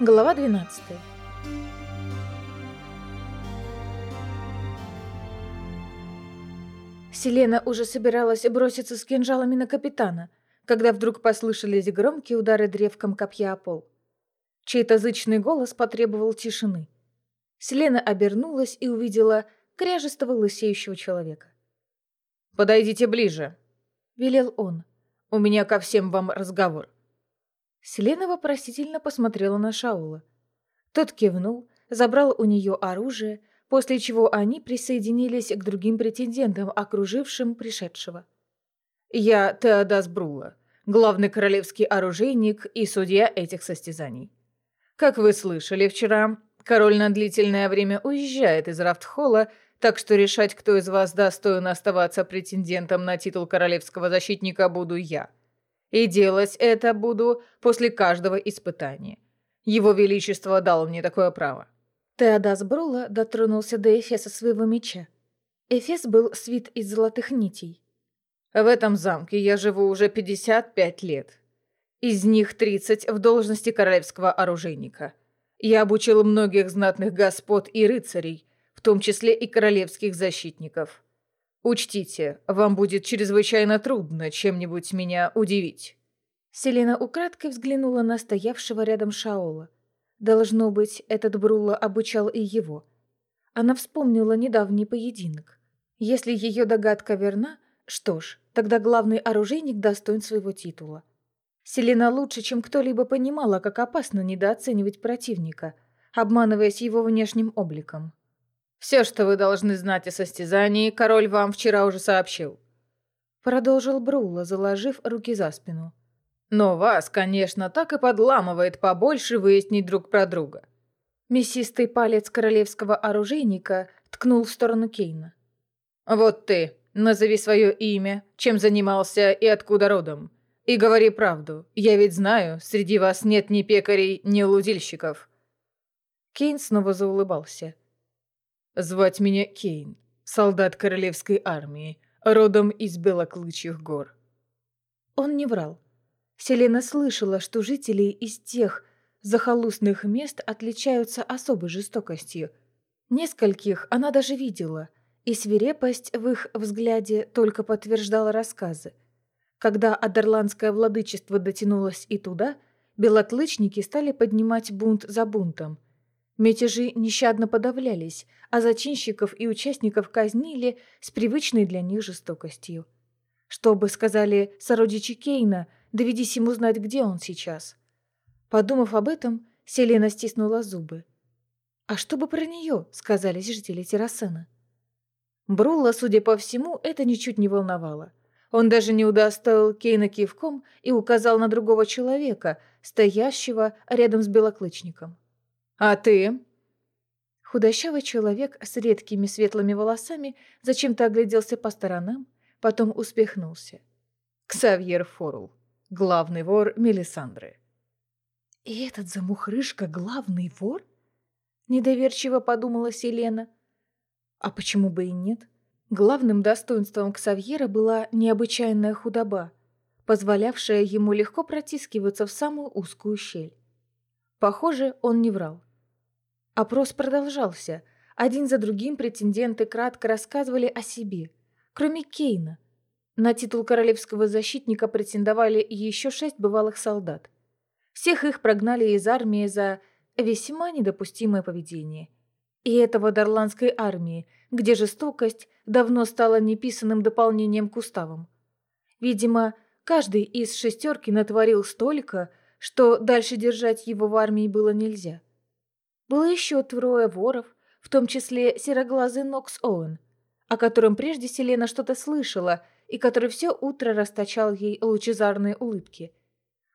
Глава 12 Селена уже собиралась броситься с кинжалами на капитана, когда вдруг послышались громкие удары древком копья о пол. Чей-то зычный голос потребовал тишины. Селена обернулась и увидела кряжестого лысеющего человека. «Подойдите ближе», — велел он. «У меня ко всем вам разговор». Селена вопросительно посмотрела на Шаула. Тот кивнул, забрал у нее оружие, после чего они присоединились к другим претендентам, окружившим пришедшего. «Я Теодас Брула, главный королевский оружейник и судья этих состязаний. Как вы слышали вчера, король на длительное время уезжает из Рафтхолла, так что решать, кто из вас достоин оставаться претендентом на титул королевского защитника, буду я. И делать это буду после каждого испытания. Его Величество дал мне такое право. Теодас Брула дотронулся до Эфеса своего меча. Эфес был свит из золотых нитей. В этом замке я живу уже 55 лет. Из них 30 в должности королевского оружейника. Я обучил многих знатных господ и рыцарей, в том числе и королевских защитников. Учтите, вам будет чрезвычайно трудно чем-нибудь меня удивить». Селена украдкой взглянула на стоявшего рядом Шаола. Должно быть, этот Брула обучал и его. Она вспомнила недавний поединок. Если ее догадка верна, что ж, тогда главный оружейник достоин своего титула. Селена лучше, чем кто-либо понимала, как опасно недооценивать противника, обманываясь его внешним обликом. «Все, что вы должны знать о состязании, король вам вчера уже сообщил», продолжил Брула, заложив руки за спину. «Но вас, конечно, так и подламывает побольше выяснить друг про друга». Мясистый палец королевского оружейника ткнул в сторону Кейна. «Вот ты, назови свое имя, чем занимался и откуда родом. И говори правду. Я ведь знаю, среди вас нет ни пекарей, ни лудильщиков». Кейн снова заулыбался. «Звать меня Кейн, солдат королевской армии, родом из Белоклычьих гор». Он не врал. Селена слышала, что жители из тех захолустных мест отличаются особой жестокостью. Нескольких она даже видела, и свирепость в их взгляде только подтверждала рассказы – когда Адерландское владычество дотянулось и туда, белоклычники стали поднимать бунт за бунтом. Мятежи нещадно подавлялись, а зачинщиков и участников казнили с привычной для них жестокостью. Что бы сказали сородичи Кейна, доведись ему знать, где он сейчас. Подумав об этом, Селена стиснула зубы. А что бы про нее, сказали жители Террасена? Брула, судя по всему, это ничуть не волновало. Он даже не удостоил Кейна кивком и указал на другого человека, стоящего рядом с белоклычником. «А ты?» Худощавый человек с редкими светлыми волосами зачем-то огляделся по сторонам, потом успехнулся. «Ксавьер Форул, главный вор Мелисандры». «И этот замухрышка главный вор?» Недоверчиво подумала Селена. «А почему бы и нет?» Главным достоинством Ксавьера была необычайная худоба, позволявшая ему легко протискиваться в самую узкую щель. Похоже, он не врал. Опрос продолжался. Один за другим претенденты кратко рассказывали о себе, кроме Кейна. На титул королевского защитника претендовали еще шесть бывалых солдат. Всех их прогнали из армии за весьма недопустимое поведение. И это в Адерландской армии, где жестокость давно стала неписанным дополнением к уставам. Видимо, каждый из шестерки натворил столько, что дальше держать его в армии было нельзя. Было еще трое воров, в том числе сероглазый Нокс Оуэн, о котором прежде Селена что-то слышала и который все утро расточал ей лучезарные улыбки.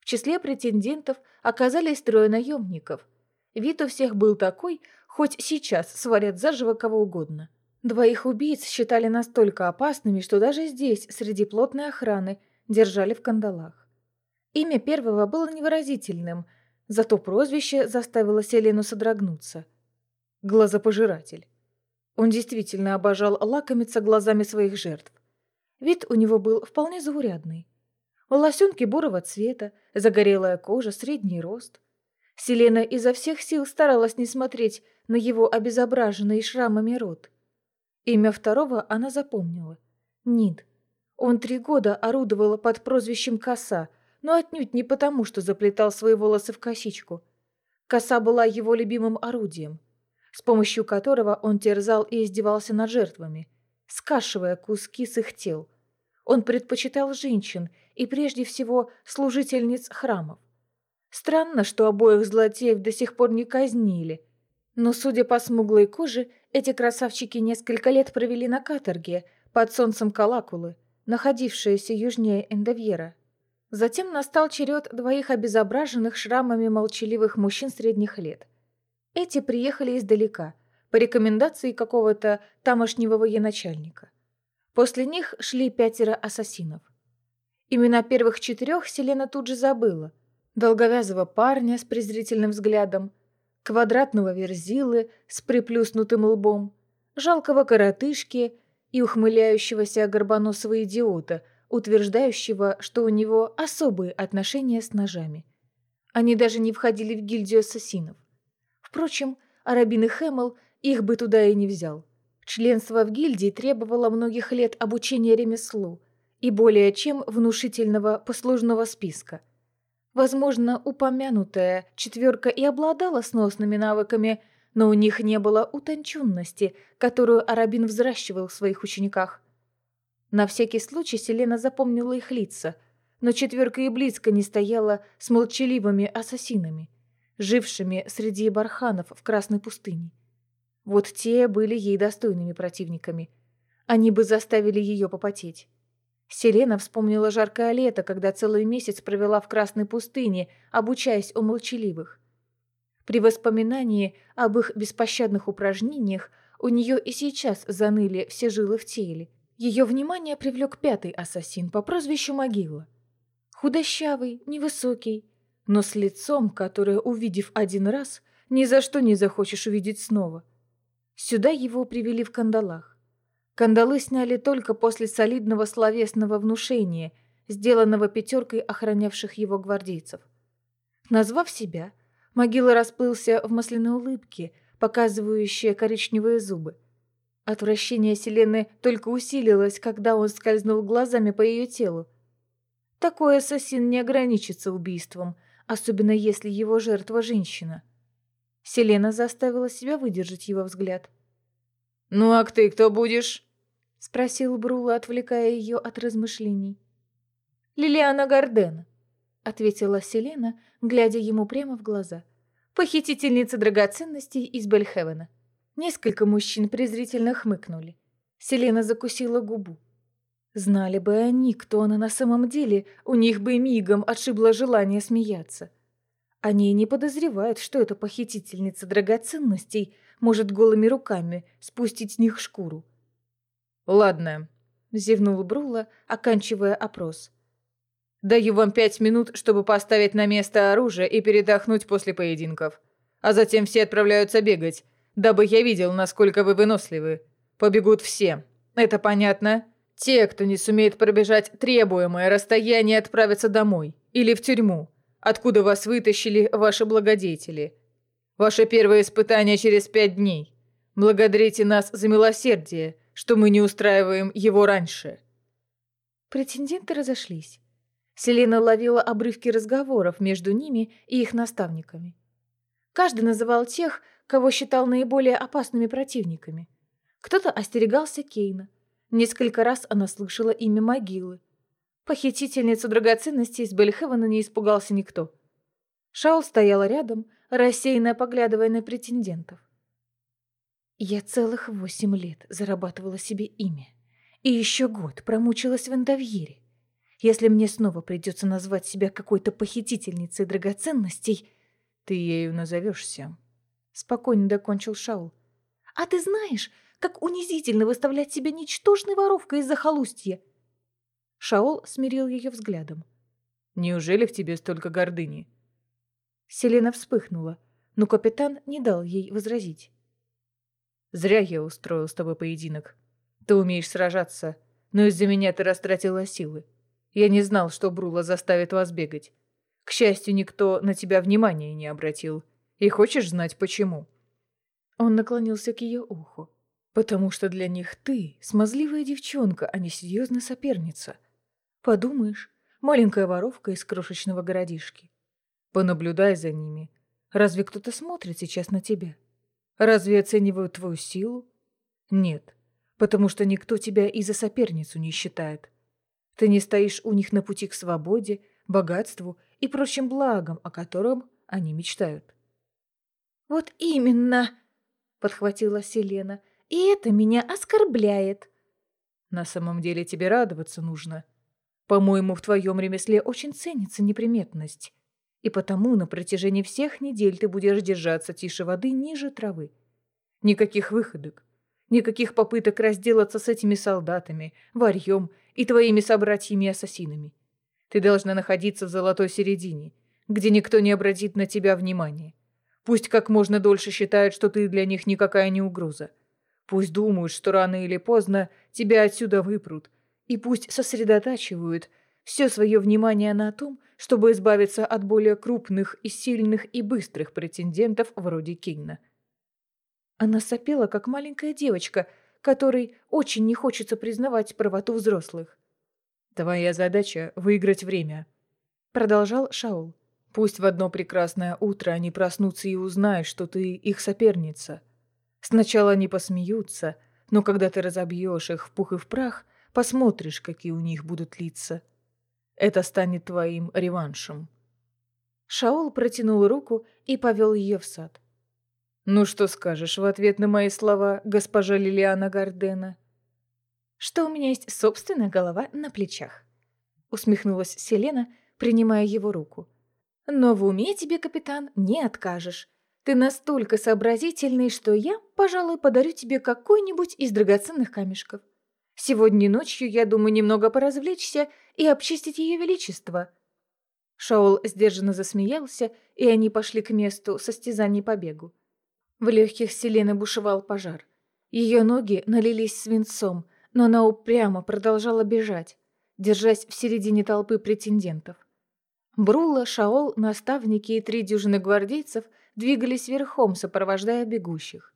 В числе претендентов оказались трое наемников. Вид у всех был такой, Хоть сейчас сварят заживо кого угодно. Двоих убийц считали настолько опасными, что даже здесь, среди плотной охраны, держали в кандалах. Имя первого было невыразительным, зато прозвище заставило Селену содрогнуться. Глазопожиратель. Он действительно обожал лакомиться глазами своих жертв. Вид у него был вполне заурядный. Волосенки бурого цвета, загорелая кожа, средний рост. Селена изо всех сил старалась не смотреть на его обезображенный шрамами рот. Имя второго она запомнила. Нид. Он три года орудовал под прозвищем Коса, но отнюдь не потому, что заплетал свои волосы в косичку. Коса была его любимым орудием, с помощью которого он терзал и издевался над жертвами, скашивая куски с их тел. Он предпочитал женщин и прежде всего служительниц храмов. Странно, что обоих злодеев до сих пор не казнили. Но, судя по смуглой коже, эти красавчики несколько лет провели на каторге под солнцем Калакулы, находившиеся южнее Эндовьера. Затем настал черед двоих обезображенных шрамами молчаливых мужчин средних лет. Эти приехали издалека, по рекомендации какого-то тамошнего военачальника. После них шли пятеро ассасинов. Имена первых четырех Селена тут же забыла – долговязого парня с презрительным взглядом, квадратного верзилы с приплюснутым лбом, жалкого коротышки и ухмыляющегося горбоносого идиота, утверждающего, что у него особые отношения с ножами. Они даже не входили в гильдию ассасинов. Впрочем, Арабин и Хэмл их бы туда и не взял. Членство в гильдии требовало многих лет обучения ремеслу и более чем внушительного послужного списка – Возможно, упомянутая четверка и обладала сносными навыками, но у них не было утонченности, которую Арабин взращивал в своих учениках. На всякий случай Селена запомнила их лица, но четверка и близко не стояла с молчаливыми ассасинами, жившими среди барханов в Красной пустыне. Вот те были ей достойными противниками. Они бы заставили ее попотеть. Селена вспомнила жаркое лето, когда целый месяц провела в Красной пустыне, обучаясь у молчаливых. При воспоминании об их беспощадных упражнениях у нее и сейчас заныли все жилы в теле. Ее внимание привлек пятый ассасин по прозвищу Могила. Худощавый, невысокий, но с лицом, которое, увидев один раз, ни за что не захочешь увидеть снова. Сюда его привели в кандалах. Кандалы сняли только после солидного словесного внушения, сделанного пятеркой охранявших его гвардейцев. Назвав себя, могила расплылся в масляной улыбке, показывающей коричневые зубы. Отвращение Селены только усилилось, когда он скользнул глазами по ее телу. Такой ассасин не ограничится убийством, особенно если его жертва женщина. Селена заставила себя выдержать его взгляд. «Ну а ты кто будешь?» — спросил Брула, отвлекая ее от размышлений. «Лилиана Гарден», — ответила Селена, глядя ему прямо в глаза. «Похитительница драгоценностей из Бельхевена». Несколько мужчин презрительно хмыкнули. Селена закусила губу. Знали бы они, кто она на самом деле, у них бы мигом отшибло желание смеяться. Они не подозревают, что эта похитительница драгоценностей может голыми руками спустить с них шкуру. «Ладно», — зевнул Брула, оканчивая опрос. «Даю вам пять минут, чтобы поставить на место оружие и передохнуть после поединков. А затем все отправляются бегать, дабы я видел, насколько вы выносливы. Побегут все. Это понятно? Те, кто не сумеет пробежать требуемое расстояние, отправятся домой или в тюрьму, откуда вас вытащили ваши благодетели. Ваше первое испытание через пять дней. Благодарите нас за милосердие» что мы не устраиваем его раньше». Претенденты разошлись. Селена ловила обрывки разговоров между ними и их наставниками. Каждый называл тех, кого считал наиболее опасными противниками. Кто-то остерегался Кейна. Несколько раз она слышала имя могилы. Похитительницу драгоценностей из Бельхевена не испугался никто. Шаул стояла рядом, рассеянно поглядывая на претендентов. Я целых восемь лет зарабатывала себе имя. И еще год промучилась в Эндовьере. Если мне снова придется назвать себя какой-то похитительницей драгоценностей, ты ею назовешься. Спокойно докончил Шаул. А ты знаешь, как унизительно выставлять себя ничтожной воровкой из-за холустья? Шаол смирил ее взглядом. Неужели в тебе столько гордыни? Селена вспыхнула, но капитан не дал ей возразить. Зря я устроил с тобой поединок. Ты умеешь сражаться, но из-за меня ты растратила силы. Я не знал, что Брула заставит вас бегать. К счастью, никто на тебя внимания не обратил. И хочешь знать, почему?» Он наклонился к ее уху. «Потому что для них ты смазливая девчонка, а не серьезная соперница. Подумаешь, маленькая воровка из крошечного городишки. Понаблюдай за ними. Разве кто-то смотрит сейчас на тебя? Разве оценивают твою силу? Нет, потому что никто тебя и за соперницу не считает. Ты не стоишь у них на пути к свободе, богатству и прочим благам, о котором они мечтают. «Вот именно!» — подхватила Селена. «И это меня оскорбляет!» «На самом деле тебе радоваться нужно. По-моему, в твоем ремесле очень ценится неприметность, и потому на протяжении всех недель ты будешь держаться тише воды ниже травы. Никаких выходок, никаких попыток разделаться с этими солдатами, варьем и твоими собратьями-ассасинами. Ты должна находиться в золотой середине, где никто не обратит на тебя внимания. Пусть как можно дольше считают, что ты для них никакая не угроза. Пусть думают, что рано или поздно тебя отсюда выпрут. И пусть сосредотачивают все свое внимание на том, чтобы избавиться от более крупных и сильных и быстрых претендентов вроде Кинна. Она сопела, как маленькая девочка, которой очень не хочется признавать правоту взрослых. «Твоя задача — выиграть время», — продолжал Шаул. «Пусть в одно прекрасное утро они проснутся и узнают, что ты их соперница. Сначала они посмеются, но когда ты разобьешь их в пух и в прах, посмотришь, какие у них будут лица. Это станет твоим реваншем». Шаул протянул руку и повел ее в сад. «Ну что скажешь в ответ на мои слова, госпожа Лилиана Гардена?» что у меня есть собственная голова на плечах. Усмехнулась Селена, принимая его руку. Но в уме тебе, капитан, не откажешь. Ты настолько сообразительный, что я, пожалуй, подарю тебе какой-нибудь из драгоценных камешков. Сегодня ночью, я думаю, немного поразвлечься и обчистить ее величество». Шаол сдержанно засмеялся, и они пошли к месту состязаний по бегу. В легких Селены бушевал пожар. Ее ноги налились свинцом, но она упрямо продолжала бежать, держась в середине толпы претендентов. Брула, Шаол, наставники и три дюжины гвардейцев двигались верхом, сопровождая бегущих.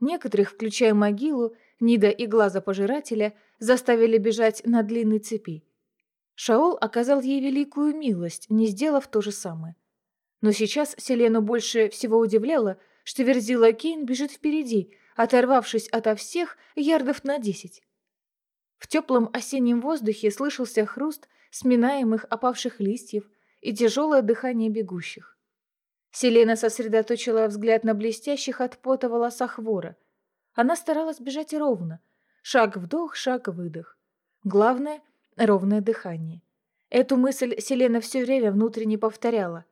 Некоторых, включая могилу, Нида и глаза пожирателя, заставили бежать на длинной цепи. Шаол оказал ей великую милость, не сделав то же самое. Но сейчас Селену больше всего удивляло, что Верзила Кейн бежит впереди, оторвавшись ото всех ярдов на десять. В теплом осеннем воздухе слышался хруст сминаемых опавших листьев и тяжелое дыхание бегущих. Селена сосредоточила взгляд на блестящих от пота волосах вора. Она старалась бежать ровно. Шаг вдох, шаг выдох. Главное — ровное дыхание. Эту мысль Селена все время внутренне повторяла.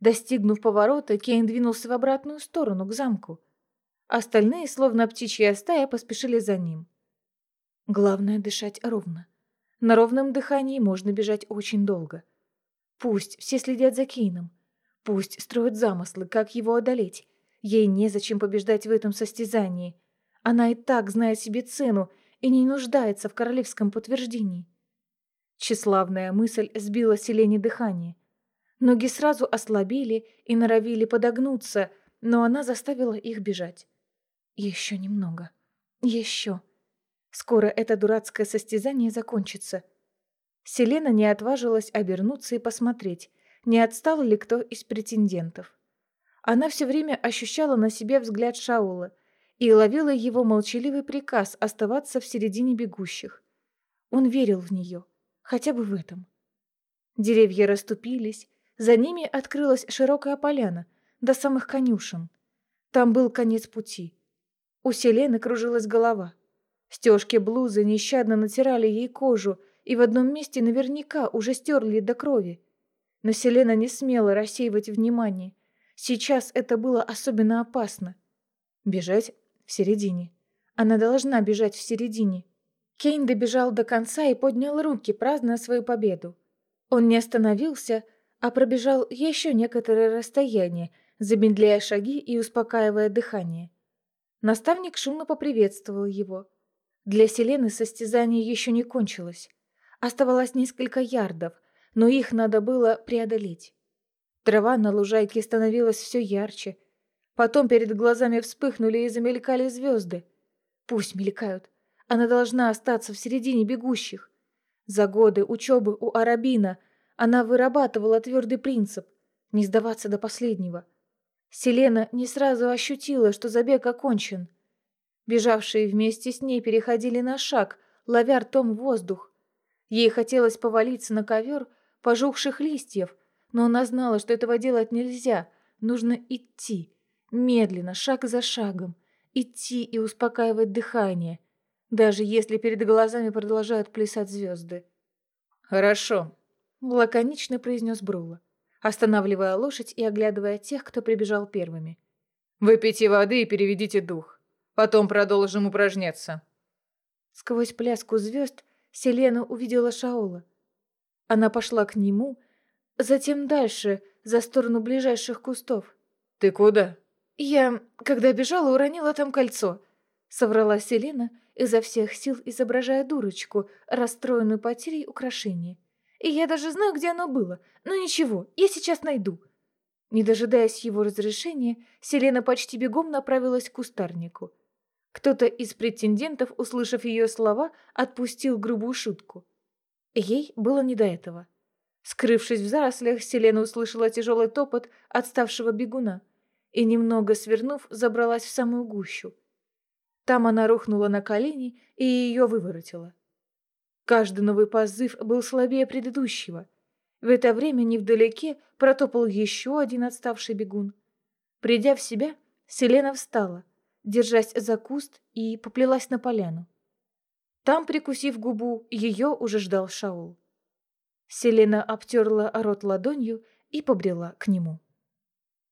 Достигнув поворота, Кейн двинулся в обратную сторону, к замку. Остальные, словно птичья стая, поспешили за ним. Главное — дышать ровно. На ровном дыхании можно бежать очень долго. Пусть все следят за Кейном. Пусть строят замыслы, как его одолеть. Ей незачем побеждать в этом состязании. Она и так знает себе цену и не нуждается в королевском подтверждении. Тщеславная мысль сбила Селене дыхание. Ноги сразу ослабели и норовили подогнуться, но она заставила их бежать. Еще немного. Еще. Скоро это дурацкое состязание закончится. Селена не отважилась обернуться и посмотреть, не отстал ли кто из претендентов. Она все время ощущала на себе взгляд Шаула и ловила его молчаливый приказ оставаться в середине бегущих. Он верил в нее, хотя бы в этом. Деревья расступились, за ними открылась широкая поляна до самых конюшен. Там был конец пути. У Селены кружилась голова. Стежки блузы нещадно натирали ей кожу и в одном месте наверняка уже стерли до крови. Но Селена не смела рассеивать внимание. Сейчас это было особенно опасно. Бежать в середине. Она должна бежать в середине. Кейн добежал до конца и поднял руки, празднуя свою победу. Он не остановился, а пробежал еще некоторое расстояние, замедляя шаги и успокаивая дыхание. Наставник шумно поприветствовал его. Для Селены состязание еще не кончилось. Оставалось несколько ярдов, но их надо было преодолеть. Трава на лужайке становилась все ярче. Потом перед глазами вспыхнули и замелькали звезды. Пусть мелькают. Она должна остаться в середине бегущих. За годы учебы у Арабина она вырабатывала твердый принцип – не сдаваться до последнего. Селена не сразу ощутила, что забег окончен. Бежавшие вместе с ней переходили на шаг, ловя ртом воздух. Ей хотелось повалиться на ковер пожухших листьев, но она знала, что этого делать нельзя. Нужно идти, медленно, шаг за шагом, идти и успокаивать дыхание, даже если перед глазами продолжают плясать звезды. «Хорошо», — лаконично произнес Брула, останавливая лошадь и оглядывая тех, кто прибежал первыми. «Выпейте воды и переведите дух. Потом продолжим упражняться». Сквозь пляску звезд Селена увидела Шаола. Она пошла к нему, затем дальше, за сторону ближайших кустов. «Ты куда?» «Я, когда бежала, уронила там кольцо», — соврала Селена, изо всех сил изображая дурочку, расстроенную потерей украшения. «И я даже знаю, где оно было. Но ничего, я сейчас найду». Не дожидаясь его разрешения, Селена почти бегом направилась к кустарнику. Кто-то из претендентов, услышав ее слова, отпустил грубую шутку. Ей было не до этого. Скрывшись в зарослях, Селена услышала тяжелый топот отставшего бегуна и, немного свернув, забралась в самую гущу. Там она рухнула на колени и ее выворотило. Каждый новый позыв был слабее предыдущего. В это время невдалеке протопал еще один отставший бегун. Придя в себя, Селена встала, держась за куст, и поплелась на поляну. Там, прикусив губу, ее уже ждал Шаул. Селена обтерла рот ладонью и побрела к нему.